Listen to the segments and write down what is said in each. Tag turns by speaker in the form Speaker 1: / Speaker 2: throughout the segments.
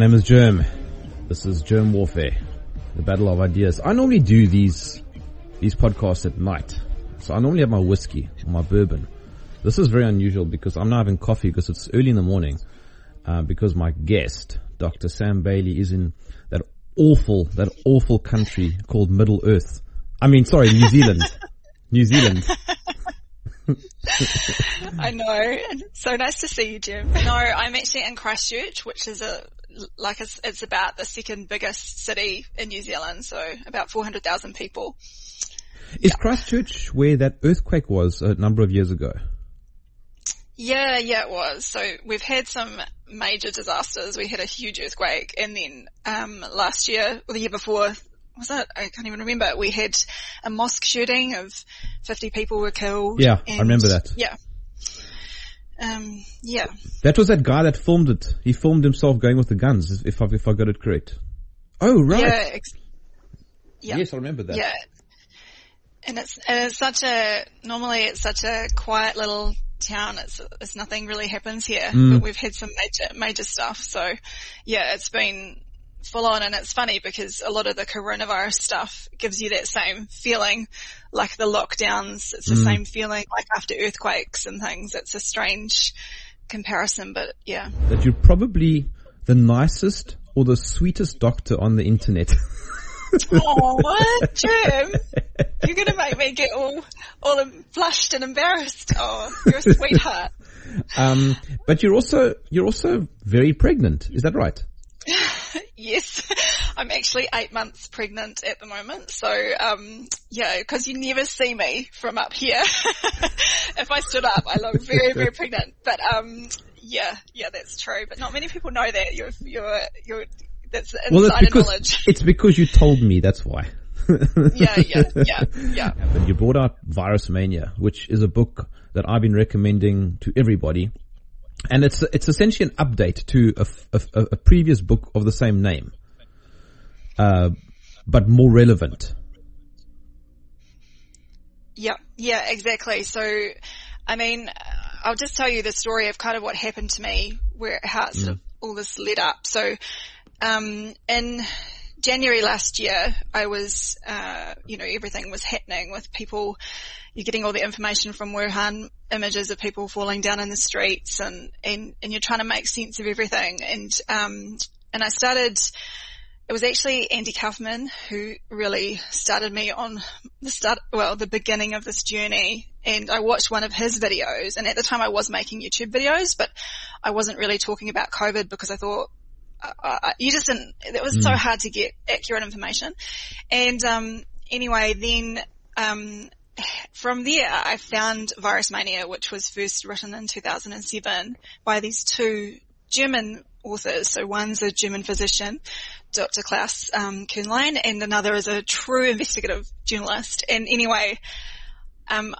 Speaker 1: name is Germ. This is Germ Warfare, the battle of ideas. I normally do these these podcasts at night, so I normally have my whiskey or my bourbon. This is very unusual because I'm now having coffee because it's early in the morning. Uh, because my guest, Dr. Sam Bailey, is in that awful that awful country called Middle Earth. I mean, sorry, New Zealand. New Zealand.
Speaker 2: I know. So nice to see you, Jim. No, I'm actually in Christchurch, which is a like it's, it's about the second biggest city in New Zealand, so about 400,000 people.
Speaker 1: Is yeah. Christchurch where that earthquake was a number of years ago?
Speaker 2: Yeah, yeah, it was. So we've had some major disasters. We had a huge earthquake and then, um, last year or the year before, was it? I can't even remember. We had a mosque shooting of 50 people were killed.
Speaker 1: Yeah, I remember that.
Speaker 2: Yeah. Um, yeah.
Speaker 1: That was that guy that filmed it. He filmed himself going with the guns, if I, if I got it correct. Oh, right.
Speaker 2: Yeah. Ex-
Speaker 1: yeah. Yes, I remember that.
Speaker 2: Yeah. And it's, and it's such a, normally it's such a quiet little town. It's, it's nothing really happens here, mm. but we've had some major, major stuff. So yeah, it's been full on and it's funny because a lot of the coronavirus stuff gives you that same feeling like the lockdowns. It's the mm. same feeling like after earthquakes and things. It's a strange comparison, but yeah.
Speaker 1: That you're probably the nicest or the sweetest doctor on the internet.
Speaker 2: oh, what, Jim? You're gonna make me get all, all flushed and embarrassed. Oh, you're a sweetheart.
Speaker 1: Um, but you're also, you're also very pregnant. Is that right?
Speaker 2: Yes, I'm actually eight months pregnant at the moment. So, um, yeah, because you never see me from up here. if I stood up, I look very, very pregnant. But um, yeah, yeah, that's true. But not many people know that. You're, you're, you're. That's inside well, it's
Speaker 1: because,
Speaker 2: knowledge.
Speaker 1: It's because you told me. That's why.
Speaker 2: yeah, yeah, yeah, yeah.
Speaker 1: But you brought out Virus Mania, which is a book that I've been recommending to everybody and it's it's essentially an update to a, a, a previous book of the same name, uh, but more relevant.
Speaker 2: Yeah, yeah, exactly. So, I mean, I'll just tell you the story of kind of what happened to me, where how mm. all this led up. So, um, in January last year, I was, uh, you know, everything was happening with people. You're getting all the information from Wuhan, images of people falling down in the streets, and and and you're trying to make sense of everything. And um, and I started. It was actually Andy Kaufman who really started me on the start, well, the beginning of this journey. And I watched one of his videos, and at the time I was making YouTube videos, but I wasn't really talking about COVID because I thought uh, you just didn't, it was mm. so hard to get accurate information. And, um, anyway, then, um, from there I found Virus Mania, which was first written in 2007 by these two German authors. So one's a German physician, Dr. Claus um, Köhnlein, and another is a true investigative journalist. And anyway, um,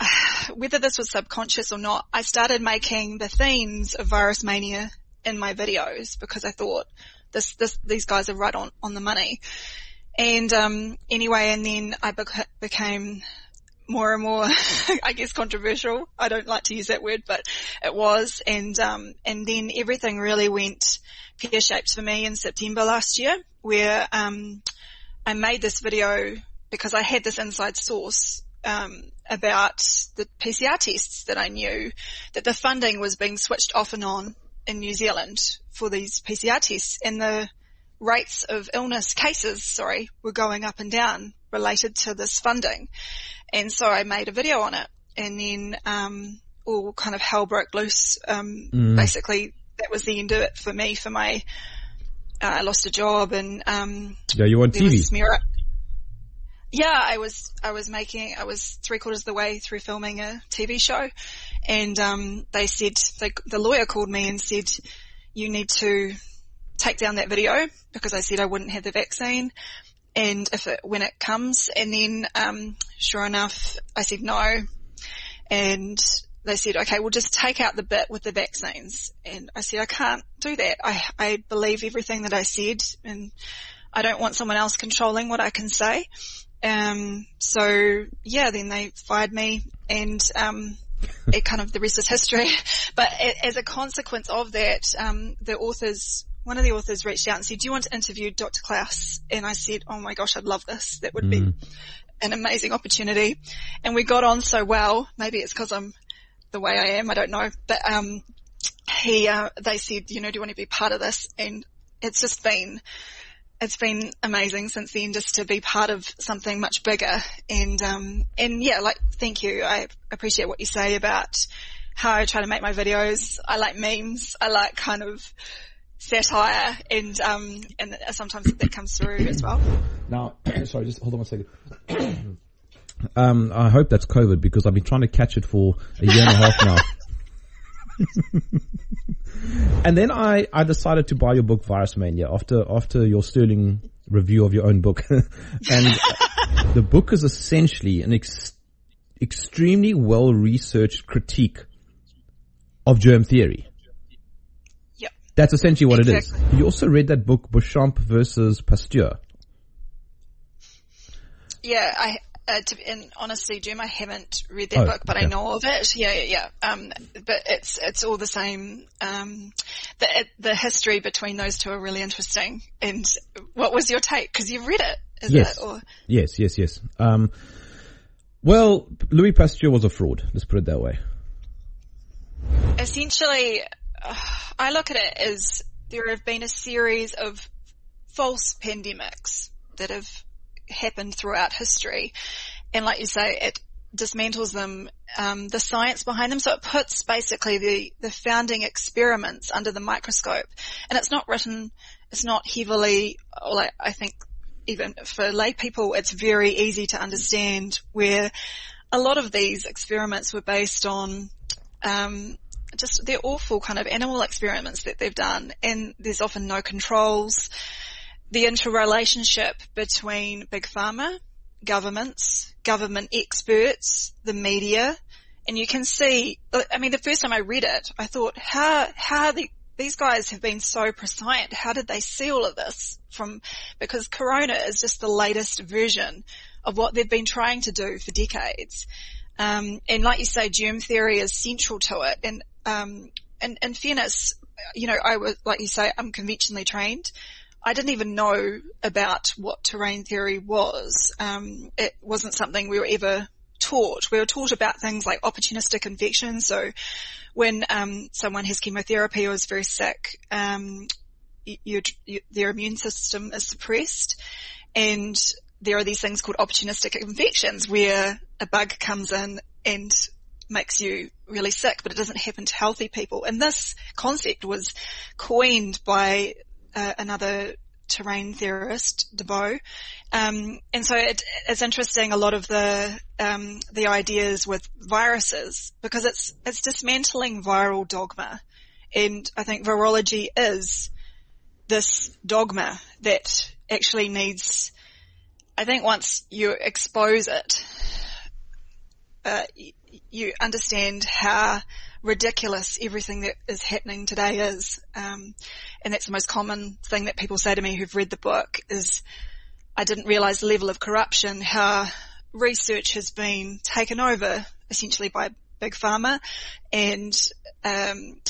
Speaker 2: whether this was subconscious or not, I started making the themes of Virus Mania in my videos because I thought this, this, these guys are right on, on the money. And, um, anyway, and then I bec- became more and more, I guess controversial. I don't like to use that word, but it was. And, um, and then everything really went pear-shaped for me in September last year where, um, I made this video because I had this inside source um, about the PCR tests that I knew that the funding was being switched off and on in New Zealand for these PCR tests and the rates of illness cases, sorry, were going up and down related to this funding. And so I made a video on it and then, um, all kind of hell broke loose. Um, mm. basically that was the end of it for me, for my, uh, I lost a job and, um,
Speaker 1: yeah, you on TV.
Speaker 2: Smear yeah, I was, I was making, I was three quarters of the way through filming a TV show and, um, they said, they, the lawyer called me and said, you need to take down that video because I said I wouldn't have the vaccine and if it, when it comes and then, um, sure enough, I said no and they said, okay, we'll just take out the bit with the vaccines. And I said, I can't do that. I, I believe everything that I said and I don't want someone else controlling what I can say. Um, so yeah, then they fired me and, um, it kind of the rest is history. But as a consequence of that, um, the authors, one of the authors reached out and said, do you want to interview Dr. Claus? And I said, oh my gosh, I'd love this. That would mm. be an amazing opportunity. And we got on so well. Maybe it's because I'm the way I am. I don't know. But, um, he, uh, they said, you know, do you want to be part of this? And it's just been, it's been amazing since then just to be part of something much bigger. And, um, and yeah, like, thank you. I appreciate what you say about how I try to make my videos. I like memes. I like kind of satire and, um, and sometimes that comes through as well.
Speaker 1: Now, sorry, just hold on one second. um, I hope that's COVID because I've been trying to catch it for a year and a half now. and then I, I decided to buy your book Virus Mania after after your sterling review of your own book, and the book is essentially an ex- extremely well researched critique of germ theory.
Speaker 2: Yep.
Speaker 1: That's essentially what exactly. it is. You also read that book Béchamp versus Pasteur.
Speaker 2: Yeah, I uh, to, and honestly, Jim, I haven't read that oh, book, but okay. I know of it. Yeah, yeah, yeah. Um, but it's it's all the same. Um, the the history between those two are really interesting. And what was your take? Because you've read it,
Speaker 1: yes.
Speaker 2: It, or?
Speaker 1: Yes, yes, yes. Um, well, Louis Pasteur was a fraud. Let's put it that way.
Speaker 2: Essentially, uh, I look at it as there have been a series of false pandemics that have happened throughout history. And like you say, it dismantles them, um, the science behind them. So it puts basically the, the founding experiments under the microscope. And it's not written, it's not heavily, like I think even for lay people, it's very easy to understand where a lot of these experiments were based on, um, just they're awful kind of animal experiments that they've done and there's often no controls the interrelationship between big pharma, governments, government experts, the media, and you can see, I mean, the first time I read it, I thought, how, how the, these guys have been so prescient. How did they see all of this from, because Corona is just the latest version of what they've been trying to do for decades. Um, and like you say, germ theory is central to it. And, um, and in fairness, you know, I was, like you say, I'm conventionally trained. I didn't even know about what terrain theory was. Um, it wasn't something we were ever taught. We were taught about things like opportunistic infections. So when um, someone has chemotherapy or is very sick, um, you, you, their immune system is suppressed, and there are these things called opportunistic infections where a bug comes in and makes you really sick, but it doesn't happen to healthy people. And this concept was coined by uh, another terrain theorist, Dubos. Um, and so it, it's interesting a lot of the um, the ideas with viruses because it's it's dismantling viral dogma, and I think virology is this dogma that actually needs. I think once you expose it, uh, you understand how ridiculous everything that is happening today is. Um, and that's the most common thing that people say to me who've read the book is I didn't realize the level of corruption, how research has been taken over essentially by big pharma and, um,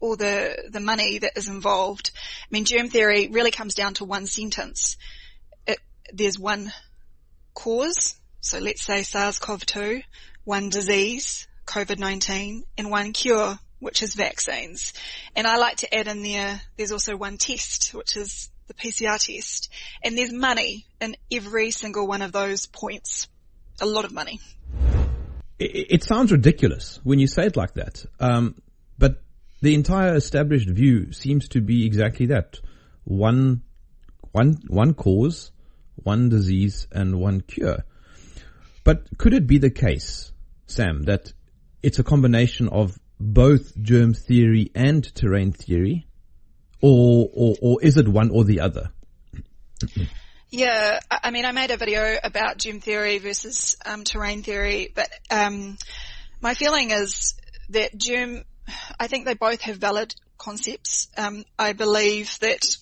Speaker 2: all the, the money that is involved. I mean, germ theory really comes down to one sentence. It, there's one cause. So let's say SARS-CoV-2, one disease, COVID-19 and one cure, which is vaccines. And I like to add in there, there's also one test, which is the PCR test. And there's money in every single one of those points. A lot of money.
Speaker 1: It, it sounds ridiculous when you say it like that. Um, but the entire established view seems to be exactly that. One, one, one cause, one disease, and one cure. But could it be the case, Sam, that it's a combination of both germ theory and terrain theory, or or, or is it one or the other?
Speaker 2: Yeah, I mean, I made a video about germ theory versus um, terrain theory, but um, my feeling is that germ, I think they both have valid concepts. Um, I believe that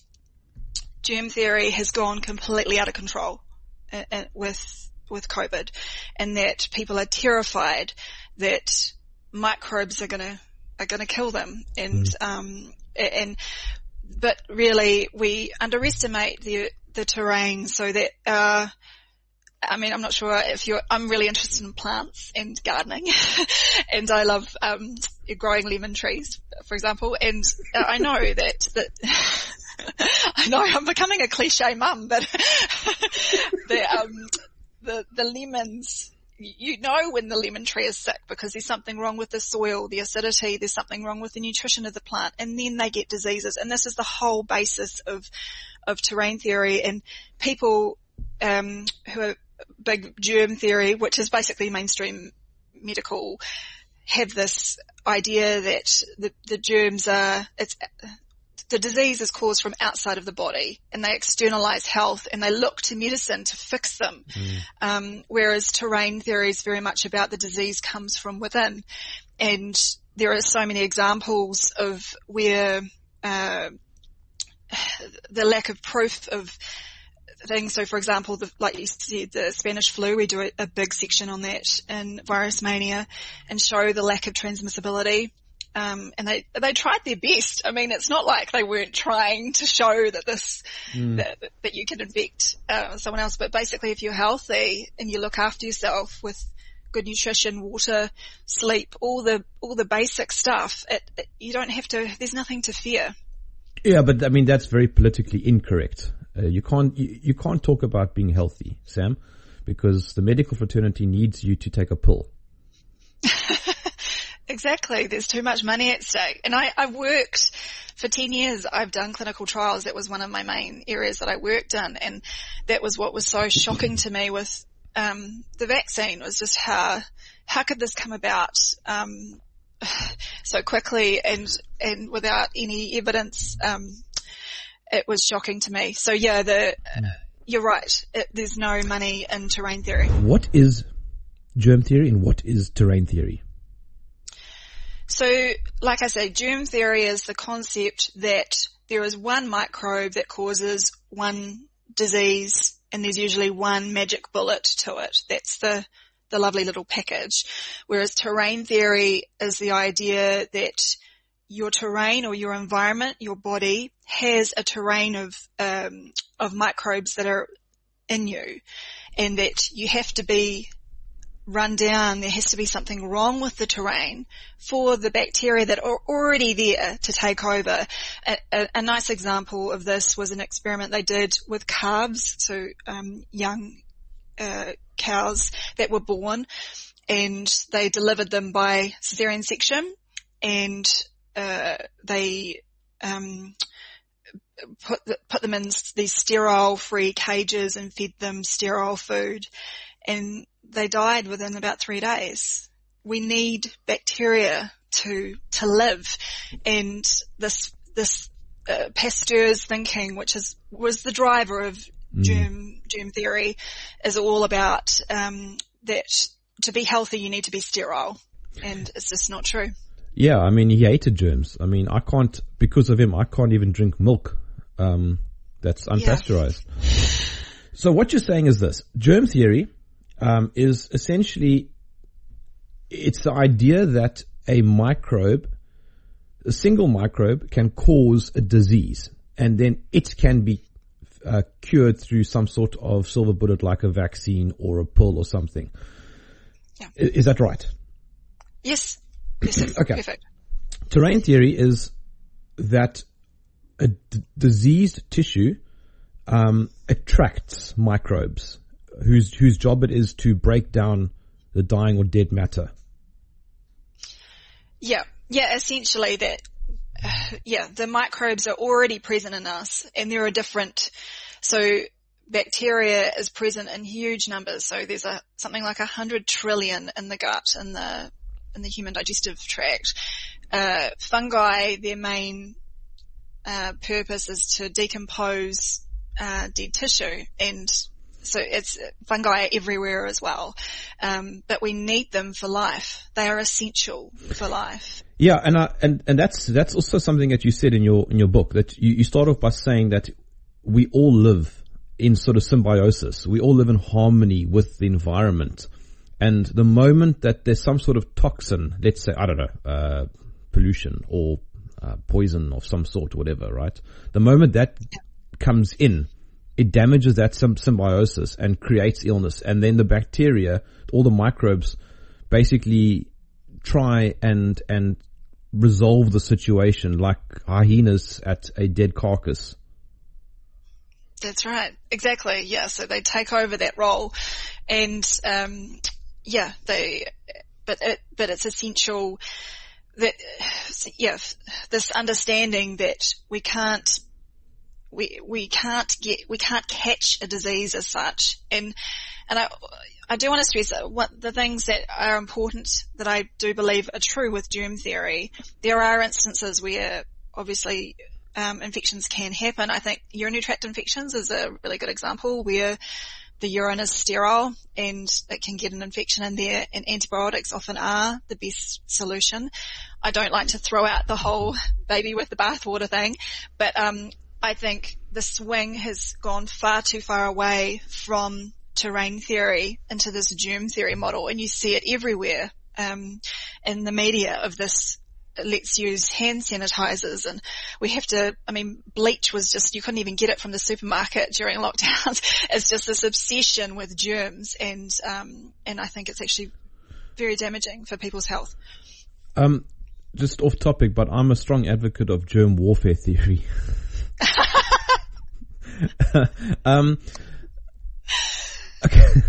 Speaker 2: germ theory has gone completely out of control uh, uh, with with COVID, and that people are terrified that microbes are gonna, are gonna kill them. And, mm. um, and, but really we underestimate the, the terrain so that, uh, I mean, I'm not sure if you're, I'm really interested in plants and gardening and I love, um, growing lemon trees, for example, and I know that, that, I know I'm becoming a cliche mum, but the, um, the, the lemons, you know when the lemon tree is sick because there's something wrong with the soil, the acidity, there's something wrong with the nutrition of the plant, and then they get diseases. And this is the whole basis of, of terrain theory and people, um, who are big germ theory, which is basically mainstream medical, have this idea that the, the germs are, it's, the disease is caused from outside of the body and they externalize health and they look to medicine to fix them. Mm. Um, whereas terrain theory is very much about the disease comes from within. And there are so many examples of where, uh, the lack of proof of things. So for example, the, like you said, the Spanish flu, we do a, a big section on that in Virus Mania and show the lack of transmissibility. Um, and they they tried their best. I mean, it's not like they weren't trying to show that this mm. that, that you can infect uh, someone else. But basically, if you're healthy and you look after yourself with good nutrition, water, sleep, all the all the basic stuff, it, it, you don't have to. There's nothing to fear.
Speaker 1: Yeah, but I mean that's very politically incorrect. Uh, you can't you, you can't talk about being healthy, Sam, because the medical fraternity needs you to take a pill.
Speaker 2: exactly. There's too much money at stake. And I, I worked for 10 years. I've done clinical trials. That was one of my main areas that I worked in. And that was what was so shocking to me with, um, the vaccine was just how, how could this come about, um, so quickly and, and without any evidence, um, it was shocking to me. So yeah, the, you're right. It, there's no money in terrain theory.
Speaker 1: What is germ theory and what is terrain theory?
Speaker 2: So, like I say, germ theory is the concept that there is one microbe that causes one disease and there's usually one magic bullet to it. That's the, the lovely little package. Whereas terrain theory is the idea that your terrain or your environment, your body has a terrain of, um, of microbes that are in you and that you have to be run down. There has to be something wrong with the terrain for the bacteria that are already there to take over. A, a, a nice example of this was an experiment they did with calves, so um, young uh, cows that were born, and they delivered them by cesarean section, and uh, they um, put put them in these sterile free cages and fed them sterile food, and they died within about three days. We need bacteria to to live, and this this uh, Pasteur's thinking, which is was the driver of mm. germ germ theory, is all about um, that to be healthy you need to be sterile, and it's just not true.
Speaker 1: Yeah, I mean, he hated germs. I mean, I can't, because of him, I can't even drink milk, um, that's unpasteurized. Yeah. So what you're saying is this, germ theory, um, is essentially, it's the idea that a microbe, a single microbe can cause a disease and then it can be uh, cured through some sort of silver bullet like a vaccine or a pill or something. Yeah. Is that right?
Speaker 2: Yes. Yes, okay. Perfect.
Speaker 1: Terrain theory is that a d- diseased tissue um, attracts microbes whose whose job it is to break down the dying or dead matter.
Speaker 2: Yeah, yeah, essentially that. Uh, yeah, the microbes are already present in us, and there are different. So bacteria is present in huge numbers. So there's a something like a hundred trillion in the gut in the in the human digestive tract. Uh, fungi, their main uh, purpose is to decompose uh, dead tissue, and so it's fungi everywhere as well. Um, but we need them for life. They are essential for life.
Speaker 1: Yeah, and and and that's that's also something that you said in your in your book that you, you start off by saying that we all live in sort of symbiosis. We all live in harmony with the environment And the moment that there's some sort of toxin, let's say, I don't know, uh, pollution or uh, poison of some sort or whatever, right? The moment that comes in, it damages that symbiosis and creates illness. And then the bacteria, all the microbes basically try and, and resolve the situation like hyenas at a dead carcass.
Speaker 2: That's right. Exactly. Yeah. So they take over that role and, um, yeah, they, but it, but it's essential that, yeah, this understanding that we can't, we, we can't get, we can't catch a disease as such. And, and I, I do want to stress what the things that are important that I do believe are true with germ theory. There are instances where obviously um, infections can happen. I think urinary tract infections is a really good example where the urine is sterile and it can get an infection in there and antibiotics often are the best solution. I don't like to throw out the whole baby with the bathwater thing, but um, I think the swing has gone far too far away from terrain theory into this germ theory model and you see it everywhere um, in the media of this let's use hand sanitizers and we have to, I mean, bleach was just, you couldn't even get it from the supermarket during lockdowns. it's just this obsession with germs and, um, and I think it's actually very damaging for people's health.
Speaker 1: Um, just off topic, but I'm a strong advocate of germ warfare theory. um, okay.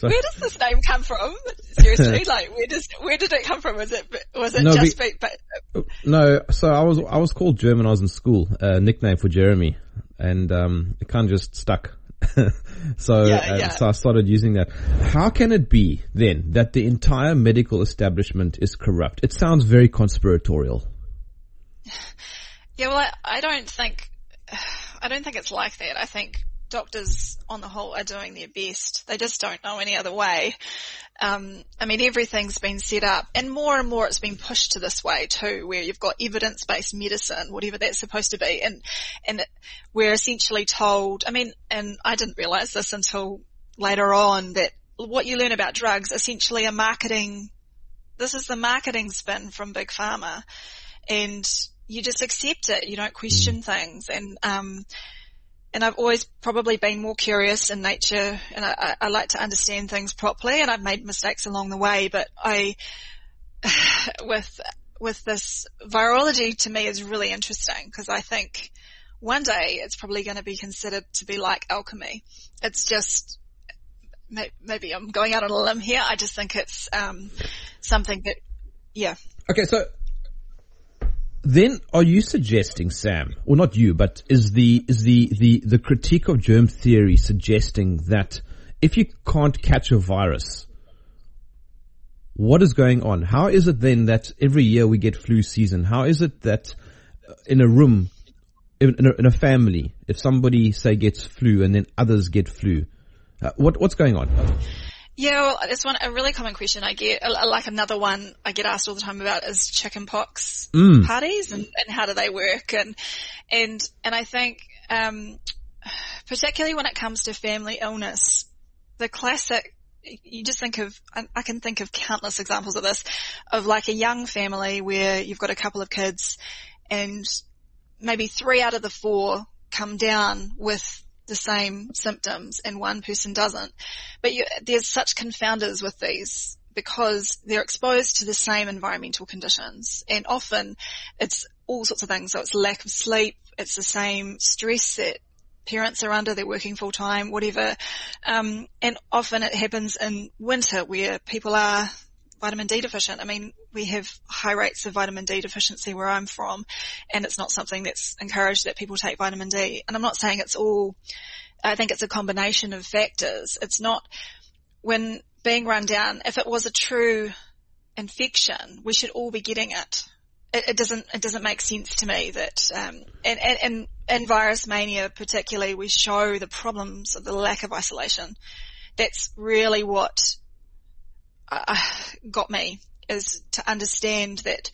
Speaker 2: where does this name come from? Seriously, like where does where did it come from? Was it was it no, just be, but,
Speaker 1: no? So I was I was called German. I was in school, a uh, nickname for Jeremy, and um, it kind of just stuck. so yeah, uh, yeah. so I started using that. How can it be then that the entire medical establishment is corrupt? It sounds very conspiratorial.
Speaker 2: Yeah, well, I, I don't think I don't think it's like that. I think doctors on the whole are doing their best. They just don't know any other way. Um, I mean, everything's been set up and more and more it's been pushed to this way too, where you've got evidence-based medicine, whatever that's supposed to be. And, and we're essentially told, I mean, and I didn't realize this until later on that what you learn about drugs essentially are marketing, this is the marketing spin from Big Pharma and you just accept it. You don't question mm. things and, um, and I've always probably been more curious in nature and I, I, like to understand things properly and I've made mistakes along the way, but I, with, with this virology to me is really interesting because I think one day it's probably going to be considered to be like alchemy. It's just, maybe I'm going out on a limb here. I just think it's, um, something that, yeah.
Speaker 1: Okay. So then are you suggesting, Sam, or not you, but is the, is the, the, the critique of germ theory suggesting that if you can't catch a virus, what is going on? How is it then that every year we get flu season? How is it that in a room, in a, in a family, if somebody say gets flu and then others get flu, uh, what, what's going on?
Speaker 2: Yeah, well, it's one a really common question I get. Like another one I get asked all the time about is chickenpox mm. parties and, and, how do they work and and and I think um, particularly when it comes to family illness, the classic you just think of, I can think of countless examples of this, of like a young family where you've got a couple of kids and maybe three out of the four come down with the same symptoms and one person doesn't. But you, there's such confounders with these because they're exposed to the same environmental conditions and often it's all sorts of things. So it's lack of sleep, it's the same stress that parents are under, they're working full time, whatever. Um, and often it happens in winter where people are vitamin D deficient. I mean, we have high rates of vitamin D deficiency where I'm from, and it's not something that's encouraged that people take vitamin D. And I'm not saying it's all, I think it's a combination of factors. It's not, when being run down, if it was a true infection, we should all be getting it. It, it doesn't, it doesn't make sense to me that, um, and, and, and in virus mania particularly, we show the problems of the lack of isolation. That's really what uh, got me is to understand that,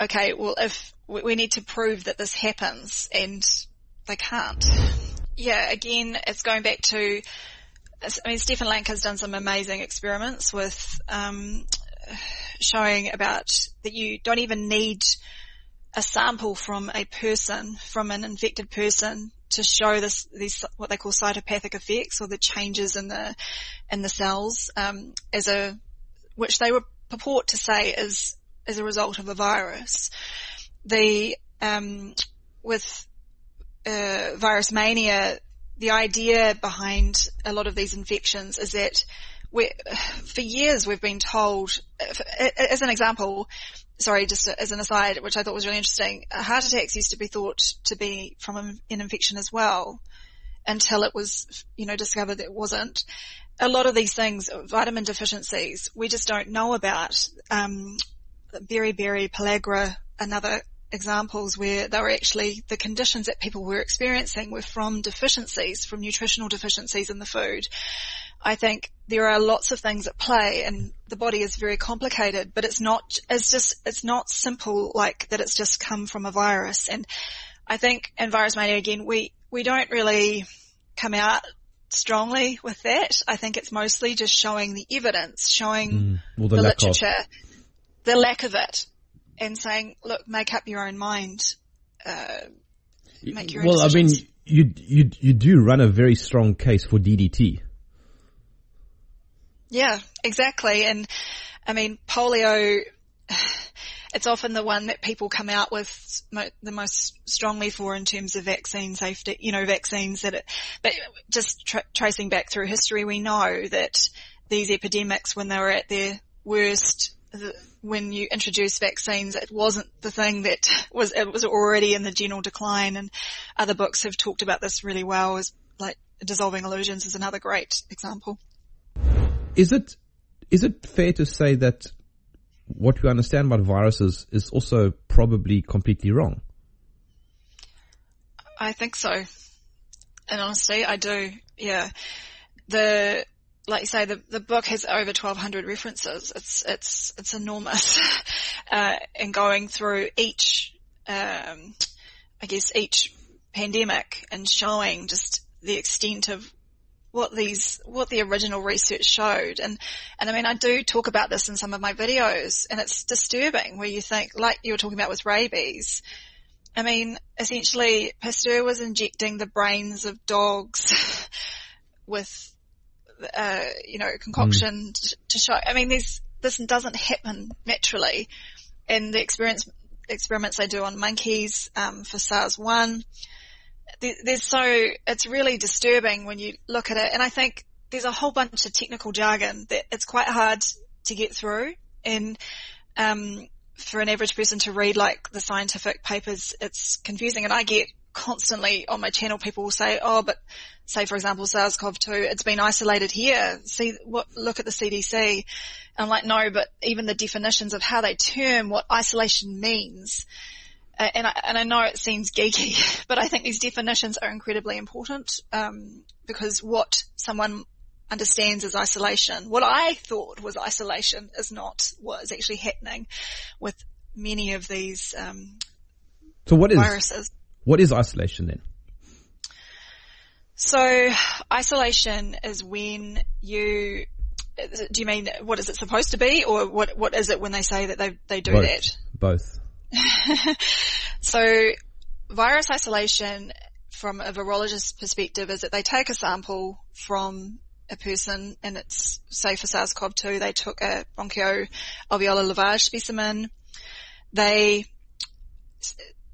Speaker 2: okay, well, if we need to prove that this happens and they can't. yeah, again, it's going back to, I mean, Stefan Lanka has done some amazing experiments with, um, showing about that you don't even need a sample from a person, from an infected person to show this, these, what they call cytopathic effects or the changes in the, in the cells, um, as a, which they were purport to say is, as a result of a virus. The, um, with, uh, virus mania, the idea behind a lot of these infections is that we for years we've been told, as an example, sorry, just as an aside, which I thought was really interesting, heart attacks used to be thought to be from an infection as well until it was, you know, discovered that it wasn't. A lot of these things, vitamin deficiencies, we just don't know about. Um, beriberi, pellagra, another examples where they were actually the conditions that people were experiencing were from deficiencies, from nutritional deficiencies in the food. I think there are lots of things at play and the body is very complicated, but it's not, it's just, it's not simple like that it's just come from a virus. And I think in Virus Mania again, we, we don't really come out strongly with that. I think it's mostly just showing the evidence, showing mm, well, the, the literature, of. the lack of it and saying, look, make up your own mind. Uh, make your own.
Speaker 1: well,
Speaker 2: I
Speaker 1: mean, you, you, you do run a very strong case for DDT.
Speaker 2: Yeah, exactly. And I mean, polio, it's often the one that people come out with the most strongly for in terms of vaccine safety, you know, vaccines that it, but just tra- tracing back through history, we know that these epidemics, when they were at their worst, the, when you introduce vaccines, it wasn't the thing that was, it was already in the general decline and other books have talked about this really well as like dissolving illusions is another great example.
Speaker 1: Is it is it fair to say that what we understand about viruses is also probably completely wrong?
Speaker 2: I think so. In honesty, I do. Yeah. The like you say, the, the book has over 1200 references. It's, it's, it's enormous. uh, and going through each, um, I guess each pandemic and showing just the extent of what these, what the original research showed. And, and I mean, I do talk about this in some of my videos and it's disturbing where you think, like you were talking about with rabies, I mean, essentially Pasteur was injecting the brains of dogs with, uh, you know, concoction mm. to, show, I mean, this, this doesn't happen naturally. And the experience, experiments they do on monkeys, um, for SARS-1, there's so, it's really disturbing when you look at it. And I think there's a whole bunch of technical jargon that it's quite hard to get through. And, um, for an average person to read like the scientific papers, it's confusing. And I get constantly on my channel, people will say, oh, but say for example, SARS-CoV-2, it's been isolated here. See what, look at the CDC. I'm like, no, but even the definitions of how they term what isolation means and I, and I know it seems geeky, but I think these definitions are incredibly important um, because what someone understands as isolation, what I thought was isolation, is not what is actually happening with many of these um,
Speaker 1: so what is,
Speaker 2: viruses.
Speaker 1: What is isolation then?
Speaker 2: So isolation is when you do you mean what is it supposed to be or what what is it when they say that they they do
Speaker 1: Both.
Speaker 2: that?
Speaker 1: Both.
Speaker 2: so virus isolation from a virologist's perspective is that they take a sample from a person and it's say for SARS-CoV-2 they took a bronchioalveolar lavage specimen. They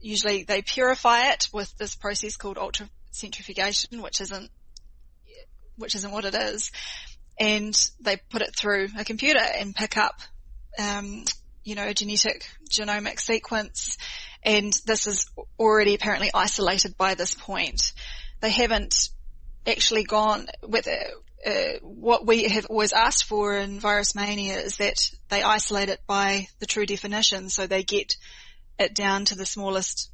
Speaker 2: usually they purify it with this process called ultracentrifugation, which isn't which isn't what it is, and they put it through a computer and pick up um, you know, genetic genomic sequence and this is already apparently isolated by this point. They haven't actually gone with uh, uh, what we have always asked for in virus mania is that they isolate it by the true definition so they get it down to the smallest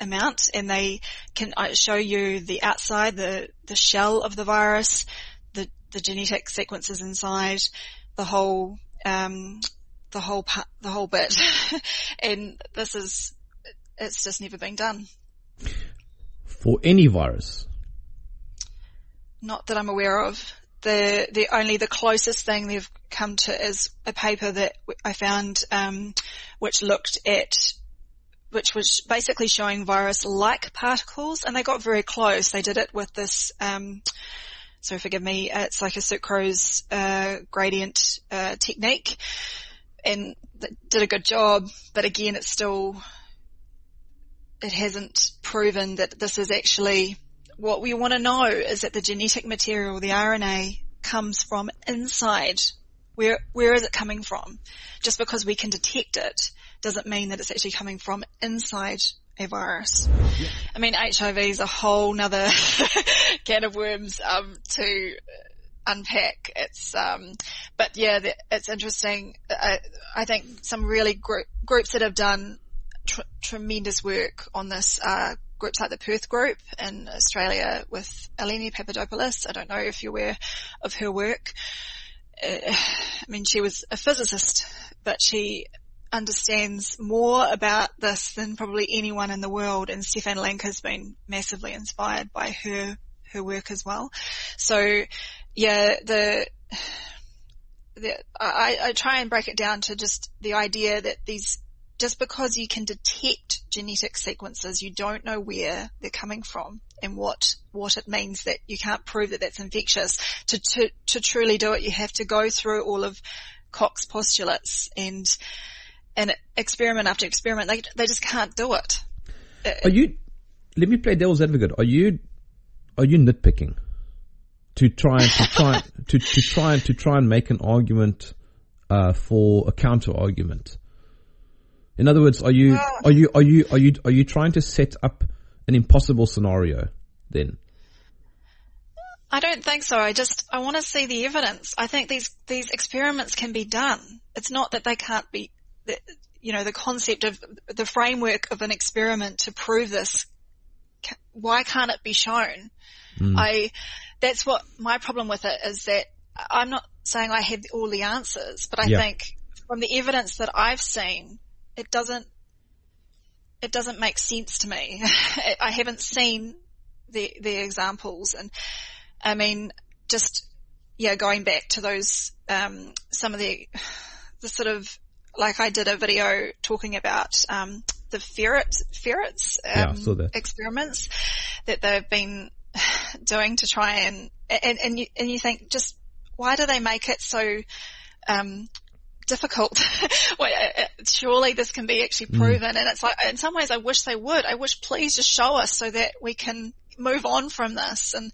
Speaker 2: amount and they can uh, show you the outside, the, the shell of the virus, the, the genetic sequences inside, the whole um, the whole part, the whole bit. and this is, it's just never been done.
Speaker 1: For any virus,
Speaker 2: not that I'm aware of. The, the only, the closest thing they've come to is a paper that I found, um, which looked at which was basically showing virus-like particles, and they got very close. They did it with this, um, so forgive me, it's like a sucrose uh, gradient uh, technique, and did a good job. But again, it's still it hasn't proven that this is actually what we want to know is that the genetic material, the RNA, comes from inside. Where where is it coming from? Just because we can detect it doesn't mean that it's actually coming from inside a virus. I mean, HIV is a whole nother can of worms um, to unpack. It's, um, but yeah, it's interesting. I, I think some really gr- groups that have done tr- tremendous work on this are groups like the Perth Group in Australia with Eleni Papadopulos. I don't know if you're aware of her work. Uh, I mean, she was a physicist, but she understands more about this than probably anyone in the world and Stefan Lanka has been massively inspired by her, her work as well. So yeah, the, the I, I try and break it down to just the idea that these, just because you can detect genetic sequences, you don't know where they're coming from and what, what it means that you can't prove that that's infectious. To, to, to truly do it, you have to go through all of Koch's postulates and, and experiment after experiment. They, they just can't do it.
Speaker 1: Are you, let me play devil's advocate. Are you, are you nitpicking to try and, to try, to, to try and, to try and make an argument, uh, for a counter argument? In other words, are you, are you, are you, are you, are you trying to set up an impossible scenario then?
Speaker 2: I don't think so. I just, I want to see the evidence. I think these, these experiments can be done. It's not that they can't be you know, the concept of the framework of an experiment to prove this, why can't it be shown? Mm. I, that's what my problem with it is that I'm not saying I have all the answers, but I yeah. think from the evidence that I've seen, it doesn't, it doesn't make sense to me. I haven't seen the, the examples and I mean, just, yeah, going back to those, um, some of the, the sort of like I did a video talking about um, the ferret ferrets um, yeah, experiments that they've been doing to try and and and you, and you think just why do they make it so um, difficult? well, uh, uh, surely this can be actually mm. proven, mm. and it's like in some ways I wish they would. I wish please just show us so that we can move on from this. And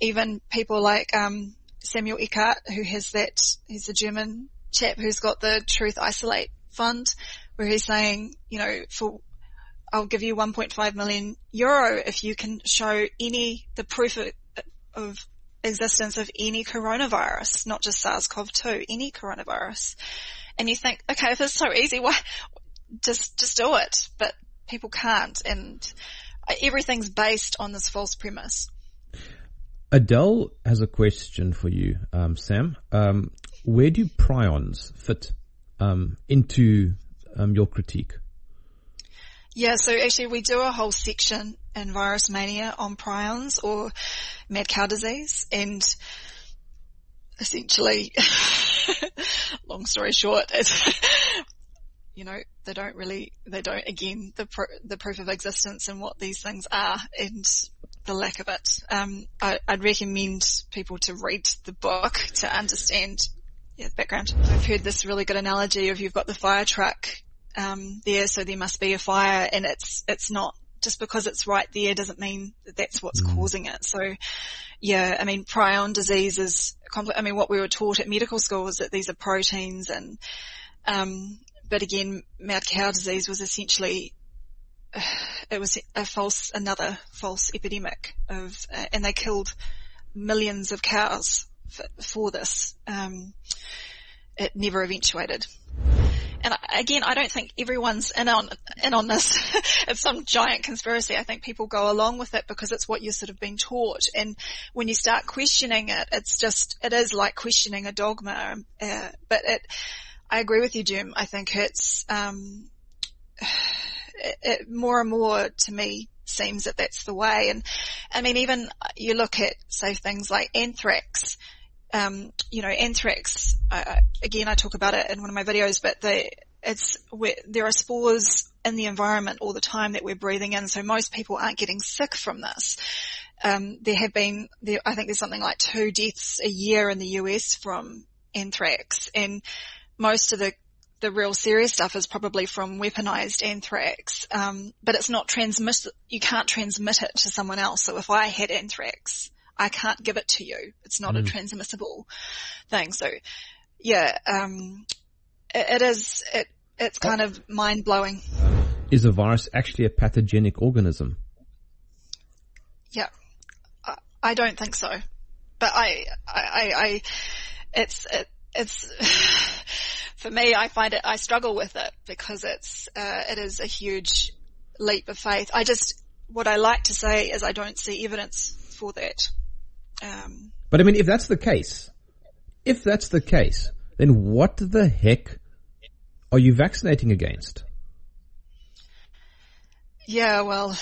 Speaker 2: even people like um, Samuel Eckert, who has that, he's a German chap who's got the Truth Isolate Fund, where he's saying, you know, for I'll give you 1.5 million euro if you can show any the proof of, of existence of any coronavirus, not just SARS-CoV-2, any coronavirus. And you think, okay, if it's so easy, why just just do it? But people can't, and everything's based on this false premise.
Speaker 1: Adele has a question for you, um, Sam. Um, where do prions fit um, into um, your critique?
Speaker 2: Yeah, so actually we do a whole section in Virus Mania on prions or mad cow disease and essentially, long story short, you know, they don't really, they don't, again, the, the proof of existence and what these things are and the lack of it. Um, I, would recommend people to read the book to understand yeah, background. I've heard this really good analogy of you've got the fire truck um, there, so there must be a fire, and it's it's not just because it's right there doesn't mean that that's what's mm. causing it. So, yeah, I mean, prion disease is complex. I mean, what we were taught at medical school is that these are proteins, and um, but again, mad cow disease was essentially it was a false, another false epidemic of, uh, and they killed millions of cows for, for this. Um, it never eventuated. And again, I don't think everyone's in on in on this. it's some giant conspiracy. I think people go along with it because it's what you're sort of been taught. And when you start questioning it, it's just it is like questioning a dogma. Uh, but it, I agree with you, Jim. I think it's um, it, it more and more to me seems that that's the way. And I mean, even you look at say things like anthrax. Um, you know, anthrax. Uh, again, I talk about it in one of my videos, but the it's there are spores in the environment all the time that we're breathing in, so most people aren't getting sick from this. Um, there have been, there, I think there's something like two deaths a year in the US from anthrax, and most of the the real serious stuff is probably from weaponized anthrax, um, but it's not transmit. You can't transmit it to someone else. So if I had anthrax, I can't give it to you. It's not mm. a transmissible thing. So, yeah, um, it, it is. It it's kind of mind blowing.
Speaker 1: Is a virus actually a pathogenic organism?
Speaker 2: Yeah, I, I don't think so, but I, I, I, it's, it, it's, for me, I find it, I struggle with it because it's, uh, it is a huge leap of faith. I just, what I like to say is I don't see evidence for that. Um,
Speaker 1: but I mean, if that's the case, if that's the case, then what the heck are you vaccinating against?
Speaker 2: Yeah, well,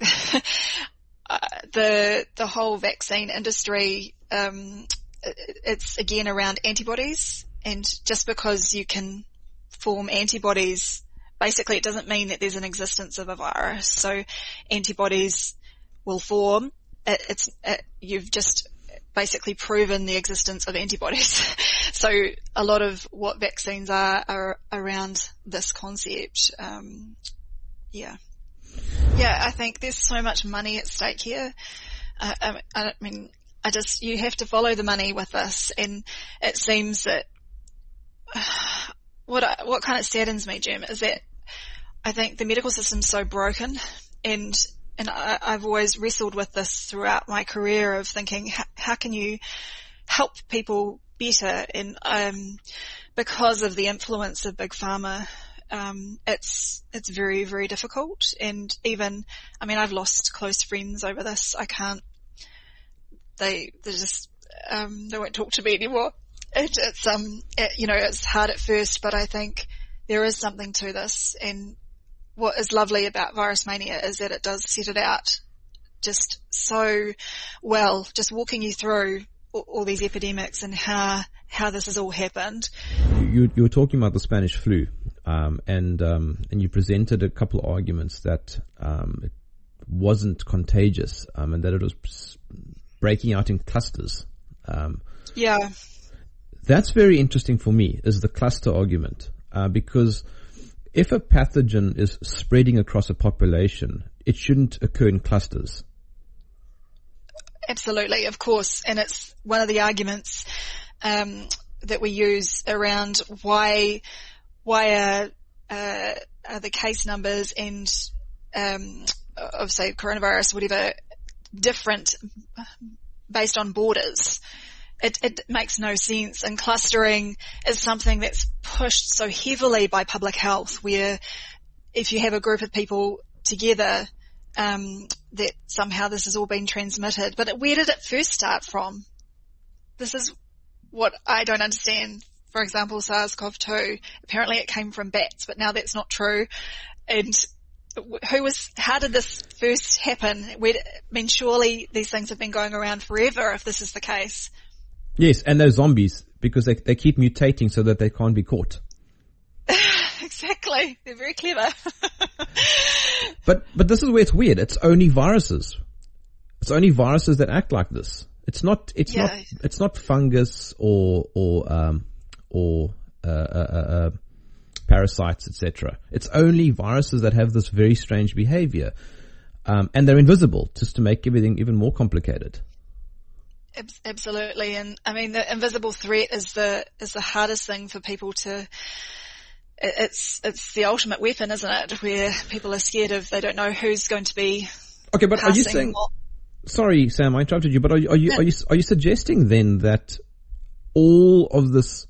Speaker 2: uh, the the whole vaccine industry, um, it's again around antibodies, and just because you can form antibodies, basically it doesn't mean that there's an existence of a virus. So antibodies will form. It, it's it, you've just basically proven the existence of antibodies. so a lot of what vaccines are are around this concept. Um, yeah. Yeah, I think there's so much money at stake here. Uh, I, I mean, I just, you have to follow the money with this and it seems that what, I, what kind of saddens me, Jim, is that I think the medical system's so broken and and I, have always wrestled with this throughout my career of thinking, how, can you help people better? And um, because of the influence of big pharma, um, it's it's very very difficult. And even, I mean, I've lost close friends over this. I can't. They they just um, they won't talk to me anymore. It, it's um it, you know it's hard at first, but I think there is something to this, and what is lovely about Virus Mania is that it does set it out just so well, just walking you through all, all these epidemics and how how this has all happened.
Speaker 1: You, you were talking about the Spanish flu, um, and um, and you presented a couple of arguments that um, it wasn't contagious um, and that it was breaking out in clusters. Um,
Speaker 2: yeah,
Speaker 1: that's very interesting for me. Is the cluster argument uh, because if a pathogen is spreading across a population, it shouldn't occur in clusters.
Speaker 2: Absolutely, of course, and it's one of the arguments um, that we use around why why are, uh, are the case numbers and um, of say coronavirus, whatever, different based on borders it, it makes no sense. And clustering is something that's pushed so heavily by public health where if you have a group of people together, um, that somehow this has all been transmitted. But where did it first start from? This is what I don't understand. For example, SARS-CoV-2, apparently it came from bats, but now that's not true. And who was, how did this first happen? I mean, surely these things have been going around forever if this is the case.
Speaker 1: Yes, and those zombies because they they keep mutating so that they can't be caught.
Speaker 2: exactly, they're very clever.
Speaker 1: but but this is where it's weird. It's only viruses. It's only viruses that act like this. It's not. It's yeah. not. It's not fungus or or um or uh, uh, uh, uh parasites, etc. It's only viruses that have this very strange behavior, um, and they're invisible, just to make everything even more complicated.
Speaker 2: Absolutely, and I mean the invisible threat is the is the hardest thing for people to. It's it's the ultimate weapon, isn't it? Where people are scared of they don't know who's going to be.
Speaker 1: Okay, but are you saying? What? Sorry, Sam, I interrupted you. But are, are you are you are you suggesting then that all of this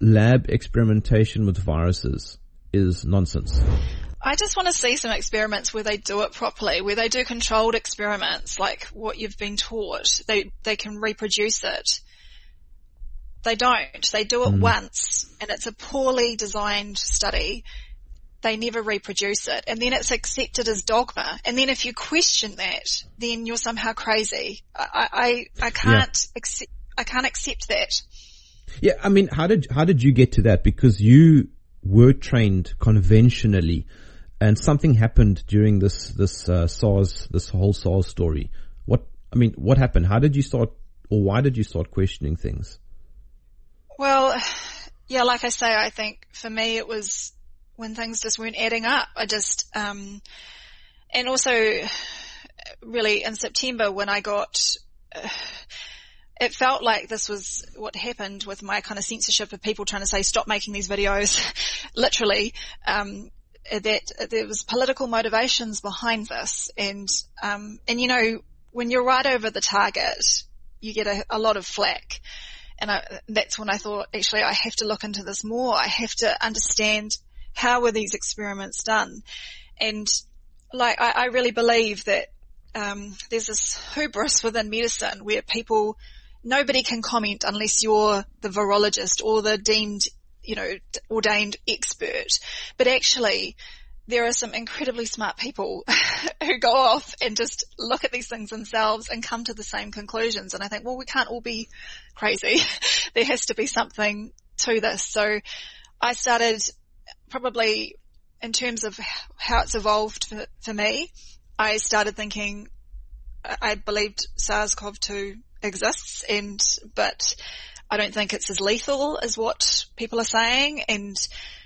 Speaker 1: lab experimentation with viruses is nonsense?
Speaker 2: I just want to see some experiments where they do it properly, where they do controlled experiments like what you've been taught. They, they can reproduce it. They don't. They do it mm. once and it's a poorly designed study they never reproduce it. And then it's accepted as dogma. And then if you question that, then you're somehow crazy. I, I, I can't yeah. accept, I can't accept that.
Speaker 1: Yeah. I mean, how did, how did you get to that? Because you were trained conventionally and something happened during this, this, uh, SARS, this whole SARS story. What, I mean, what happened? How did you start or why did you start questioning things?
Speaker 2: Well, yeah, like I say, I think for me it was when things just weren't adding up. I just, um, and also really in September when I got, uh, it felt like this was what happened with my kind of censorship of people trying to say stop making these videos, literally, um, that there was political motivations behind this and, um, and you know, when you're right over the target, you get a, a lot of flack. And I, that's when I thought, actually, I have to look into this more. I have to understand how were these experiments done? And like, I, I really believe that, um, there's this hubris within medicine where people, nobody can comment unless you're the virologist or the deemed, you know, ordained expert. But actually, there are some incredibly smart people who go off and just look at these things themselves and come to the same conclusions. And I think, well, we can't all be crazy. there has to be something to this. So I started probably in terms of how it's evolved for, for me, I started thinking I believed SARS-CoV-2 exists and, but I don't think it's as lethal as what people are saying. And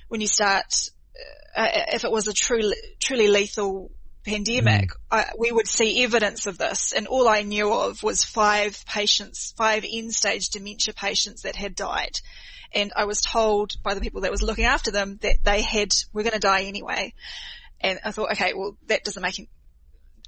Speaker 2: when you start, uh, if it was a truly, truly lethal pandemic, mm. I, we would see evidence of this. And all I knew of was five patients, five end stage dementia patients that had died and I was told by the people that was looking after them that they had, were going to die anyway. And I thought, okay, well, that doesn't make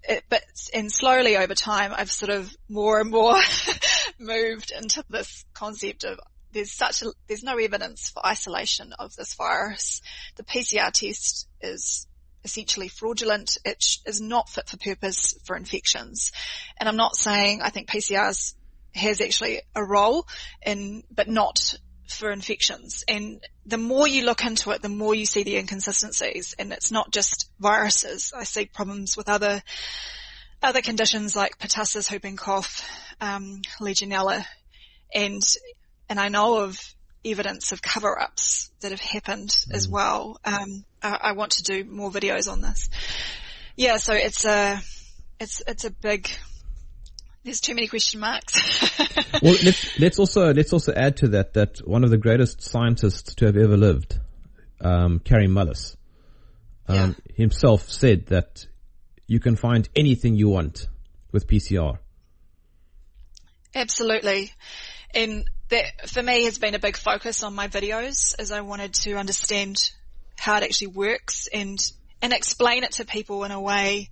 Speaker 2: it, but, and slowly over time, I've sort of more and more moved into this concept of there's such a, there's no evidence for isolation of this virus. The PCR test is essentially fraudulent. It is not fit for purpose for infections. And I'm not saying I think PCRs has actually a role in, but not for infections. And the more you look into it, the more you see the inconsistencies. And it's not just viruses. I see problems with other, other conditions like pertussis, whooping cough, um, Legionella. And, and I know of evidence of cover-ups that have happened mm. as well. Um, I, I want to do more videos on this. Yeah, so it's a, it's, it's a big, there's too many question marks.
Speaker 1: well, let's, let's also, let's also add to that, that one of the greatest scientists to have ever lived, um, Kary Mullis, um, yeah. himself said that you can find anything you want with PCR.
Speaker 2: Absolutely. And that for me has been a big focus on my videos as I wanted to understand how it actually works and, and explain it to people in a way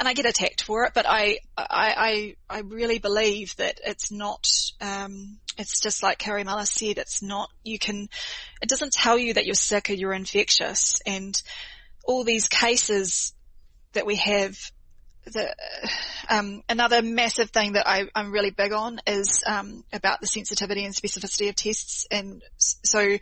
Speaker 2: and I get attacked for it, but I, I, I, I really believe that it's not, um, it's just like Kary Mullis said, it's not, you can, it doesn't tell you that you're sick or you're infectious. And all these cases that we have, the, um, another massive thing that I, am really big on is, um, about the sensitivity and specificity of tests. And so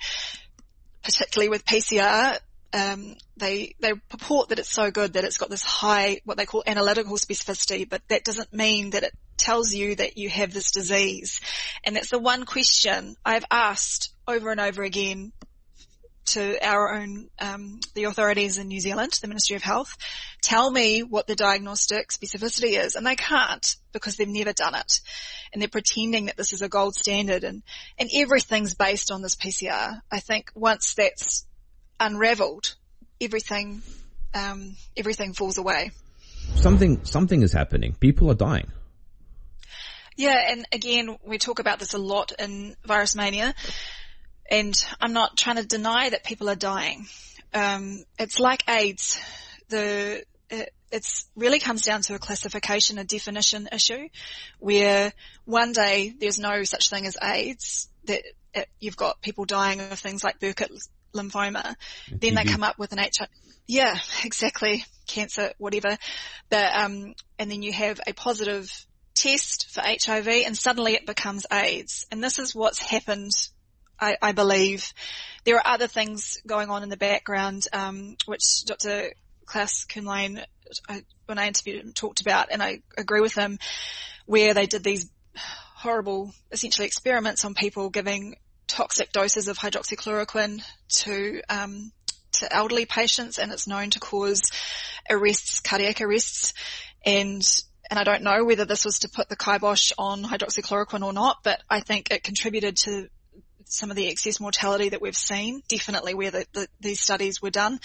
Speaker 2: particularly with PCR, um, they they purport that it's so good that it's got this high what they call analytical specificity, but that doesn't mean that it tells you that you have this disease. And that's the one question I've asked over and over again to our own um, the authorities in New Zealand, the Ministry of Health, tell me what the diagnostic specificity is, and they can't because they've never done it, and they're pretending that this is a gold standard, and and everything's based on this PCR. I think once that's unraveled, everything, um, everything falls away.
Speaker 1: Something, something is happening. People are dying.
Speaker 2: Yeah, and again, we talk about this a lot in Virus Mania, and I'm not trying to deny that people are dying. Um, it's like AIDS. The it it's really comes down to a classification, a definition issue, where one day there's no such thing as AIDS. That it, you've got people dying of things like Burkitt lymphoma. Then they come up with an HIV. Yeah, exactly. Cancer, whatever. The, um, and then you have a positive test for HIV and suddenly it becomes AIDS. And this is what's happened I, I believe there are other things going on in the background, um, which Dr. Claus Köhnlein, I, when I interviewed him, talked about, and I agree with him, where they did these horrible, essentially experiments on people giving toxic doses of hydroxychloroquine to um, to elderly patients, and it's known to cause arrests, cardiac arrests, and and I don't know whether this was to put the kibosh on hydroxychloroquine or not, but I think it contributed to some of the excess mortality that we've seen, definitely where the, the, these studies were done.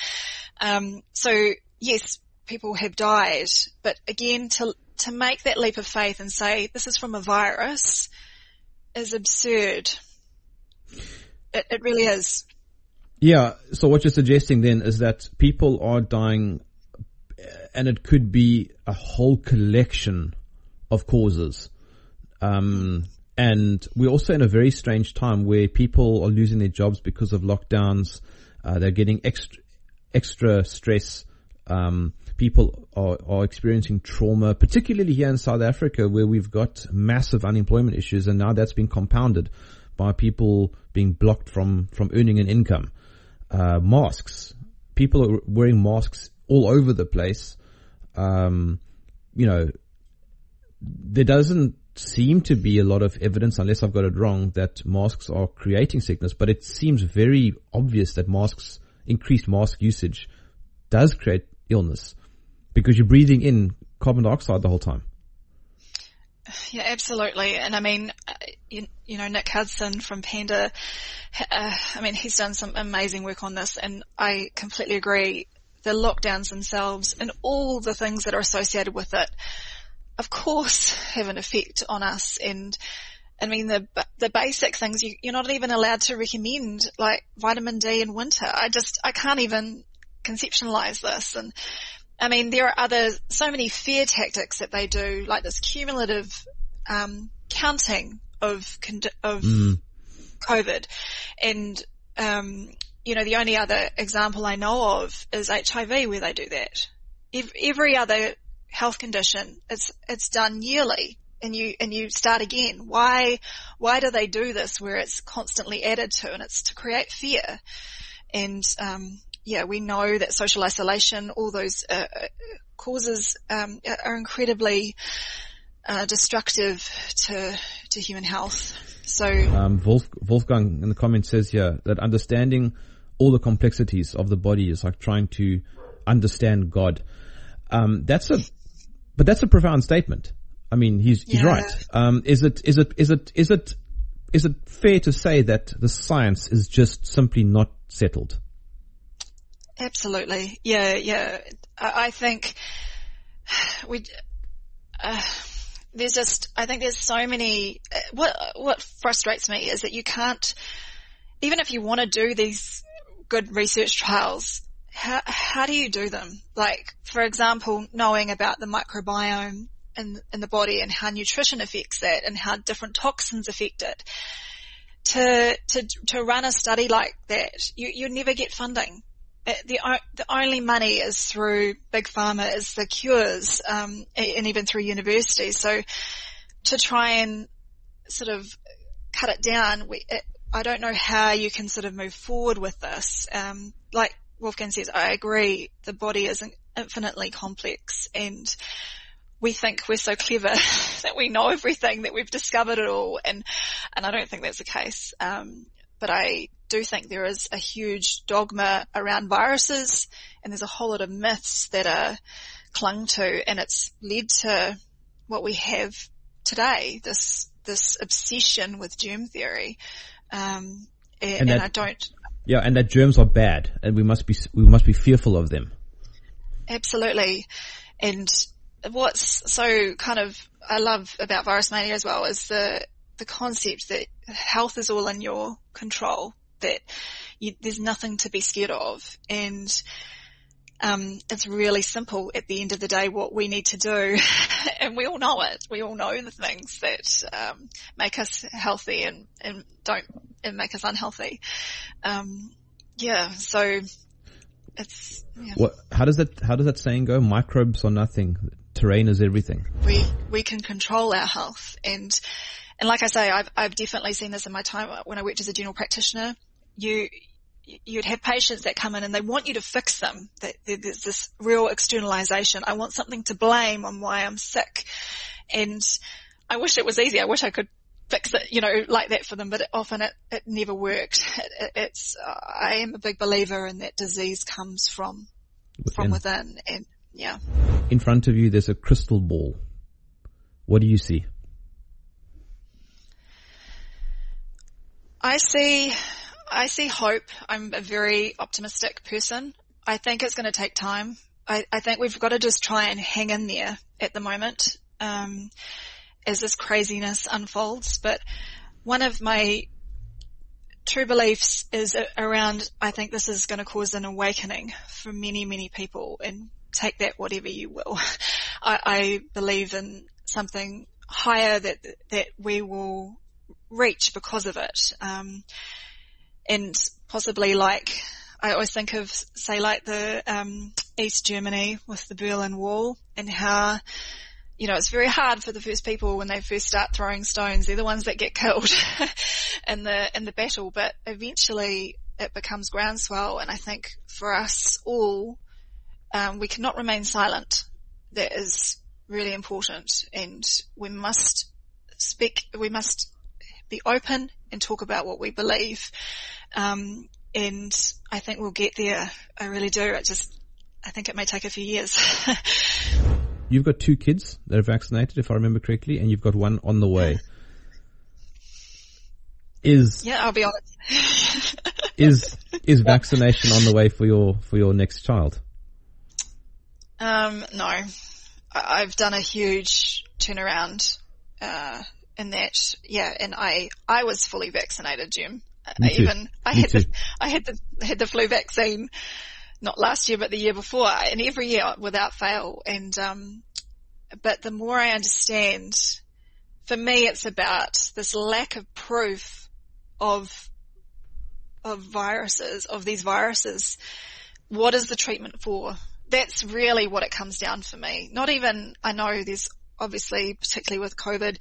Speaker 2: Um, so yes, people have died, but again, to to make that leap of faith and say this is from a virus is absurd. It, it really is.
Speaker 1: Yeah. So what you're suggesting then is that people are dying and it could be a whole collection of causes. Um, and we're also in a very strange time where people are losing their jobs because of lockdowns. Uh, they're getting extra, extra stress. Um, people are, are experiencing trauma, particularly here in South Africa where we've got massive unemployment issues and now that's been compounded by people being blocked from, from earning an income. Uh, masks. People are wearing masks all over the place um, you know, there doesn't seem to be a lot of evidence, unless I've got it wrong, that masks are creating sickness, but it seems very obvious that masks, increased mask usage does create illness because you're breathing in carbon dioxide the whole time.
Speaker 2: Yeah, absolutely. And I mean, you, you know, Nick Hudson from Panda, uh, I mean, he's done some amazing work on this and I completely agree the lockdowns themselves and all the things that are associated with it, of course, have an effect on us. And I mean, the the basic things you, you're not even allowed to recommend, like vitamin D in winter. I just I can't even conceptualize this. And I mean, there are other so many fear tactics that they do, like this cumulative um, counting of of mm. COVID, and um, you know, the only other example I know of is HIV where they do that. Every other health condition, it's, it's done yearly and you, and you start again. Why, why do they do this where it's constantly added to and it's to create fear? And, um, yeah, we know that social isolation, all those uh, uh causes um, are incredibly uh, destructive to to human health. So,
Speaker 1: um, Wolf, Wolfgang in the comments says here that understanding all the complexities of the body is like trying to understand God. Um, that's a, but that's a profound statement. I mean, he's, he's right. Um, is it, is it, is it, is it, is it fair to say that the science is just simply not settled?
Speaker 2: Absolutely. Yeah, yeah. I, I think we, uh, there's just, I think there's so many, uh, what, what frustrates me is that you can't, even if you want to do these good research trials, how, how do you do them? Like, for example, knowing about the microbiome in, in the body and how nutrition affects that and how different toxins affect it. To, to, to run a study like that, you, you never get funding. Uh, the, the only money is through big pharma is the cures, um, and even through universities. So to try and sort of cut it down, we, it, I don't know how you can sort of move forward with this. Um, like Wolfgang says, I agree. The body is infinitely complex, and we think we're so clever that we know everything, that we've discovered it all, and and I don't think that's the case. Um, but I do think there is a huge dogma around viruses, and there's a whole lot of myths that are clung to, and it's led to what we have today. This this obsession with germ theory. Um, and, and, that, and I don't.
Speaker 1: Yeah, and that germs are bad, and we must be we must be fearful of them.
Speaker 2: Absolutely, and what's so kind of I love about virus mania as well is the the concept that health is all in your control. That you, there's nothing to be scared of, and um, it's really simple at the end of the day what we need to do, and we all know it. We all know the things that um, make us healthy and, and don't and make us unhealthy. Um, yeah, so it's. Yeah.
Speaker 1: What? How does that? How does that saying go? Microbes are nothing. Terrain is everything.
Speaker 2: We we can control our health, and and like I say, I've, I've definitely seen this in my time when I worked as a general practitioner. You, you'd have patients that come in and they want you to fix them. There's this real externalization. I want something to blame on why I'm sick. And I wish it was easy. I wish I could fix it, you know, like that for them, but it, often it, it never worked. It, it's, uh, I am a big believer in that disease comes from, within. from within and yeah.
Speaker 1: In front of you, there's a crystal ball. What do you see?
Speaker 2: I see, I see hope. I'm a very optimistic person. I think it's going to take time. I, I think we've got to just try and hang in there at the moment. Um, as this craziness unfolds. But one of my true beliefs is around, I think this is going to cause an awakening for many, many people and take that whatever you will. I, I believe in something higher that, that we will reach because of it. Um, and possibly like, I always think of, say, like the um, East Germany with the Berlin Wall and how you know, it's very hard for the first people when they first start throwing stones. They're the ones that get killed in the, in the battle, but eventually it becomes groundswell. And I think for us all, um, we cannot remain silent. That is really important and we must speak, we must be open and talk about what we believe. Um, and I think we'll get there. I really do. It just, I think it may take a few years.
Speaker 1: You've got two kids that are vaccinated, if I remember correctly, and you've got one on the way. Is
Speaker 2: yeah, I'll be honest.
Speaker 1: is is vaccination on the way for your for your next child?
Speaker 2: Um, no, I've done a huge turnaround uh, in that. Yeah, and I I was fully vaccinated, Jim.
Speaker 1: Me
Speaker 2: I
Speaker 1: too.
Speaker 2: even I
Speaker 1: Me
Speaker 2: had
Speaker 1: too.
Speaker 2: the I had the had the flu vaccine not last year, but the year before, and every year without fail. And, um, but the more I understand, for me, it's about this lack of proof of, of viruses, of these viruses. What is the treatment for? That's really what it comes down for me. Not even, I know there's obviously, particularly with COVID,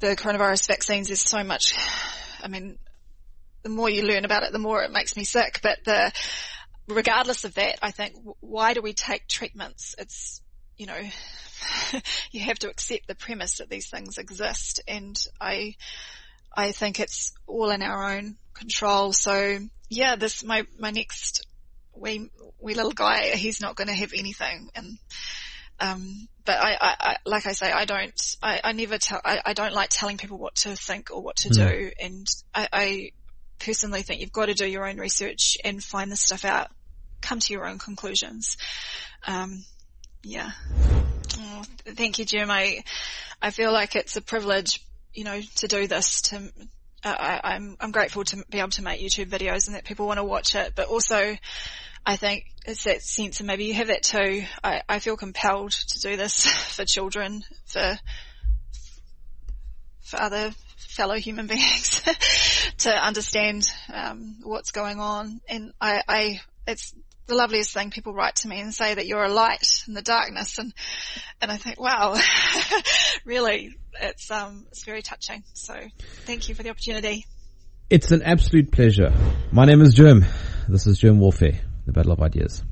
Speaker 2: the coronavirus vaccines, is so much, I mean, the more you learn about it, the more it makes me sick. But the, regardless of that, I think why do we take treatments? It's, you know, you have to accept the premise that these things exist and I, I think it's all in our own control. So yeah, this, my, my next wee, wee little guy, he's not going to have anything and, um, but I, I, I, like I say, I don't, I, I never tell, I, I don't like telling people what to think or what to
Speaker 1: Mm.
Speaker 2: do. And I, I personally think you've got to do your own research and find this stuff out come to your own conclusions. Um, yeah. Oh, thank you, Jim. I, I feel like it's a privilege, you know, to do this. To, uh, I, I'm, I'm grateful to be able to make YouTube videos and that people want to watch it, but also I think it's that sense, and maybe you have that too. I, I feel compelled to do this for children, for, for other fellow human beings to understand um, what's going on. And I, I, it's the loveliest thing. People write to me and say that you're a light in the darkness, and and I think, wow, really, it's um, it's very touching. So thank you for the opportunity.
Speaker 1: It's an absolute pleasure. My name is Jim. This is Jim Warfare, the Battle of Ideas.